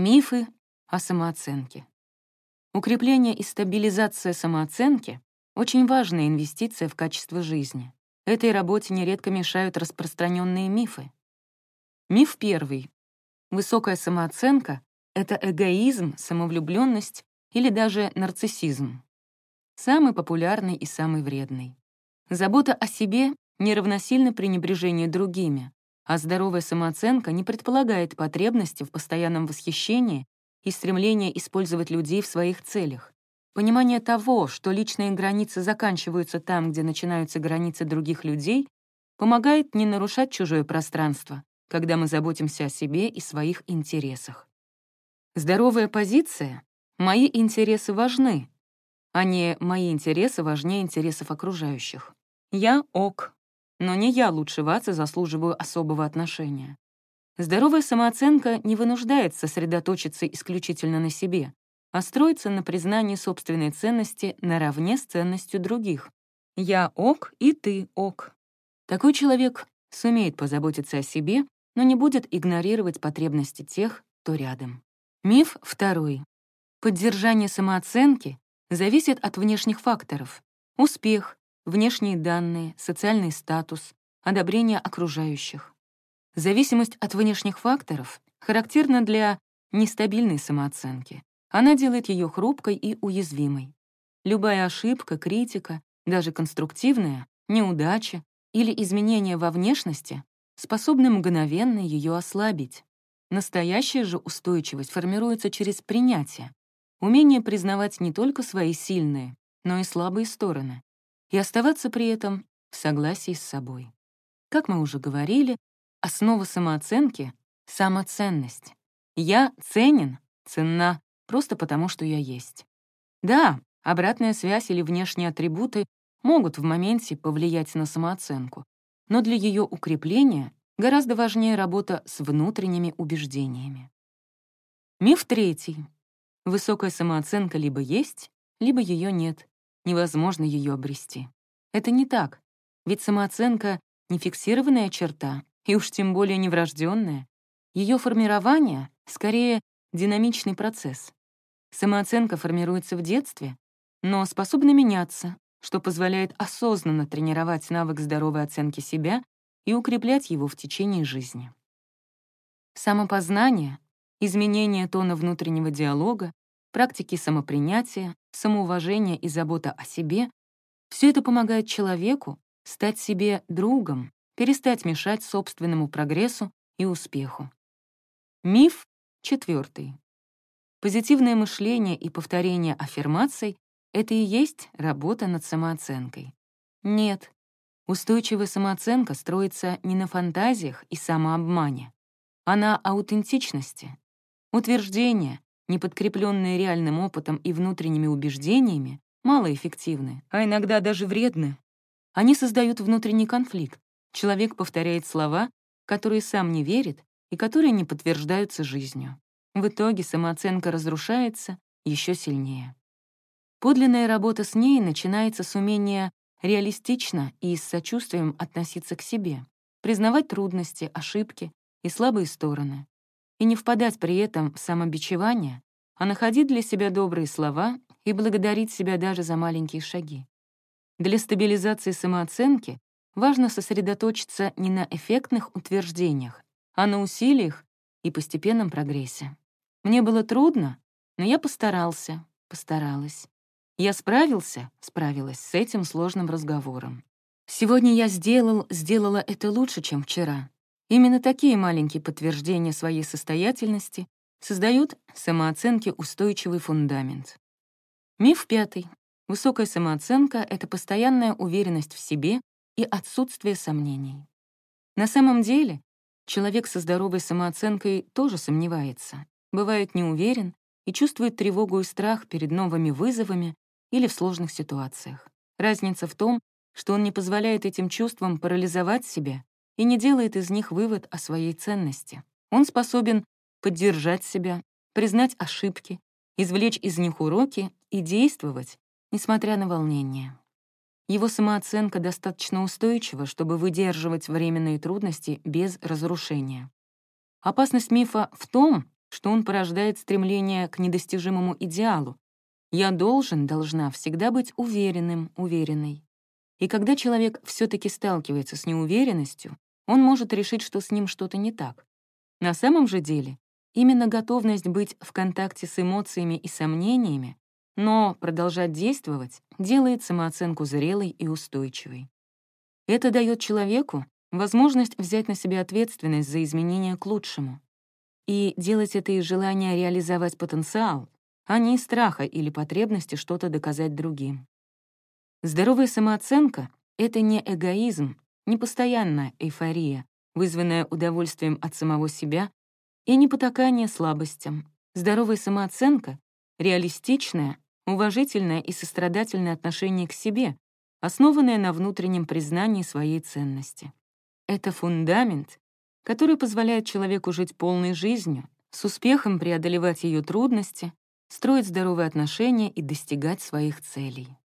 Мифы о самооценке. Укрепление и стабилизация самооценки — очень важная инвестиция в качество жизни. Этой работе нередко мешают распространенные мифы. Миф первый. Высокая самооценка — это эгоизм, самовлюбленность или даже нарциссизм. Самый популярный и самый вредный. Забота о себе не равносильно пренебрежению другими, а здоровая самооценка не предполагает потребности в постоянном восхищении и стремление использовать людей в своих целях. Понимание того, что личные границы заканчиваются там, где начинаются границы других людей, помогает не нарушать чужое пространство, когда мы заботимся о себе и своих интересах. Здоровая позиция — «мои интересы важны», а не «мои интересы важнее интересов окружающих». Я ок, но не я лучше вас и заслуживаю особого отношения. Здоровая самооценка не вынуждает сосредоточиться исключительно на себе, а строится на признании собственной ценности наравне с ценностью других. Я ок, и ты ок. Такой человек сумеет позаботиться о себе, но не будет игнорировать потребности тех, кто рядом. Миф второй. Поддержание самооценки зависит от внешних факторов. Успех, внешние данные, социальный статус, одобрение окружающих. Зависимость от внешних факторов характерна для нестабильной самооценки. Она делает ее хрупкой и уязвимой. Любая ошибка, критика, даже конструктивная, неудача или изменение во внешности способны мгновенно ее ослабить. Настоящая же устойчивость формируется через принятие, умение признавать не только свои сильные, но и слабые стороны, и оставаться при этом в согласии с собой. Как мы уже говорили, основа самооценки — самоценность. Я ценен, ценна, просто потому что я есть. Да, обратная связь или внешние атрибуты могут в моменте повлиять на самооценку, но для ее укрепления гораздо важнее работа с внутренними убеждениями. Миф третий. Высокая самооценка либо есть, либо ее нет невозможно ее обрести. Это не так, ведь самооценка — не фиксированная черта, и уж тем более не врожденная. Ее формирование — скорее динамичный процесс. Самооценка формируется в детстве, но способна меняться, что позволяет осознанно тренировать навык здоровой оценки себя и укреплять его в течение жизни. Самопознание, изменение тона внутреннего диалога, практики самопринятия, самоуважения и забота о себе — все это помогает человеку стать себе другом, перестать мешать собственному прогрессу и успеху. Миф четвертый. Позитивное мышление и повторение аффирмаций — это и есть работа над самооценкой. Нет, устойчивая самооценка строится не на фантазиях и самообмане, а на аутентичности. Утверждение, не подкрепленные реальным опытом и внутренними убеждениями, малоэффективны, а иногда даже вредны. Они создают внутренний конфликт. Человек повторяет слова, которые сам не верит и которые не подтверждаются жизнью. В итоге самооценка разрушается еще сильнее. Подлинная работа с ней начинается с умения реалистично и с сочувствием относиться к себе, признавать трудности, ошибки и слабые стороны, и не впадать при этом в самобичевание, а находить для себя добрые слова и благодарить себя даже за маленькие шаги. Для стабилизации самооценки важно сосредоточиться не на эффектных утверждениях, а на усилиях и постепенном прогрессе. Мне было трудно, но я постарался, постаралась. Я справился, справилась с этим сложным разговором. Сегодня я сделал, сделала это лучше, чем вчера. Именно такие маленькие подтверждения своей состоятельности создают самооценке устойчивый фундамент. Миф пятый. Высокая самооценка — это постоянная уверенность в себе и отсутствие сомнений. На самом деле, человек со здоровой самооценкой тоже сомневается, бывает неуверен и чувствует тревогу и страх перед новыми вызовами или в сложных ситуациях. Разница в том, что он не позволяет этим чувствам парализовать себя и не делает из них вывод о своей ценности. Он способен поддержать себя, признать ошибки, извлечь из них уроки и действовать, несмотря на волнение. Его самооценка достаточно устойчива, чтобы выдерживать временные трудности без разрушения. Опасность мифа в том, что он порождает стремление к недостижимому идеалу. Я должен, должна всегда быть уверенным, уверенной. И когда человек все таки сталкивается с неуверенностью, он может решить, что с ним что-то не так. На самом же деле, именно готовность быть в контакте с эмоциями и сомнениями, но продолжать действовать, делает самооценку зрелой и устойчивой. Это дает человеку возможность взять на себя ответственность за изменения к лучшему. И делать это из желания реализовать потенциал, а не из страха или потребности что-то доказать другим. Здоровая самооценка — это не эгоизм, не постоянная эйфория, вызванная удовольствием от самого себя, и не потакание слабостям. Здоровая самооценка — реалистичное, уважительное и сострадательное отношение к себе, основанное на внутреннем признании своей ценности. Это фундамент, который позволяет человеку жить полной жизнью, с успехом преодолевать ее трудности, строить здоровые отношения и достигать своих целей.